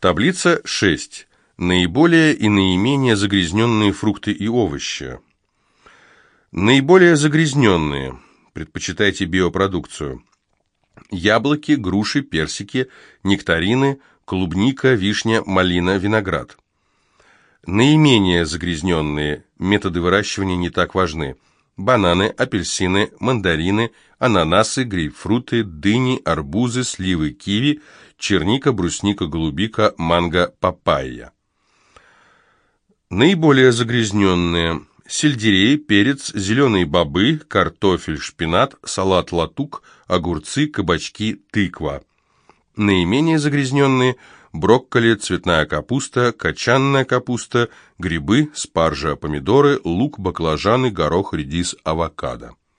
Таблица 6. Наиболее и наименее загрязненные фрукты и овощи. Наиболее загрязненные. Предпочитайте биопродукцию. Яблоки, груши, персики, нектарины, клубника, вишня, малина, виноград. Наименее загрязненные методы выращивания не так важны. Бананы, апельсины, мандарины, ананасы, грейпфруты, дыни, арбузы, сливы, киви, черника, брусника, голубика, манго, папайя. Наиболее загрязненные сельдерей, перец, зеленые бобы, картофель, шпинат, салат латук, огурцы, кабачки, тыква. Наименее загрязненные – брокколи, цветная капуста, качанная капуста, грибы, спаржа, помидоры, лук, баклажаны, горох, редис, авокадо.